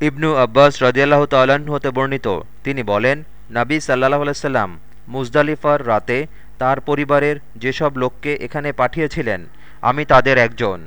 ইবনু আব্বাস রদিয়াল্লাহ তাল্লাহ্ন হতে বর্ণিত। তিনি বলেন, নাবী সাল্লাহ আলাইসাল্লাম মুজদালিফার রাতে তার পরিবারের যেসব লোককে এখানে পাঠিয়েছিলেন, আমি তাদের একজন।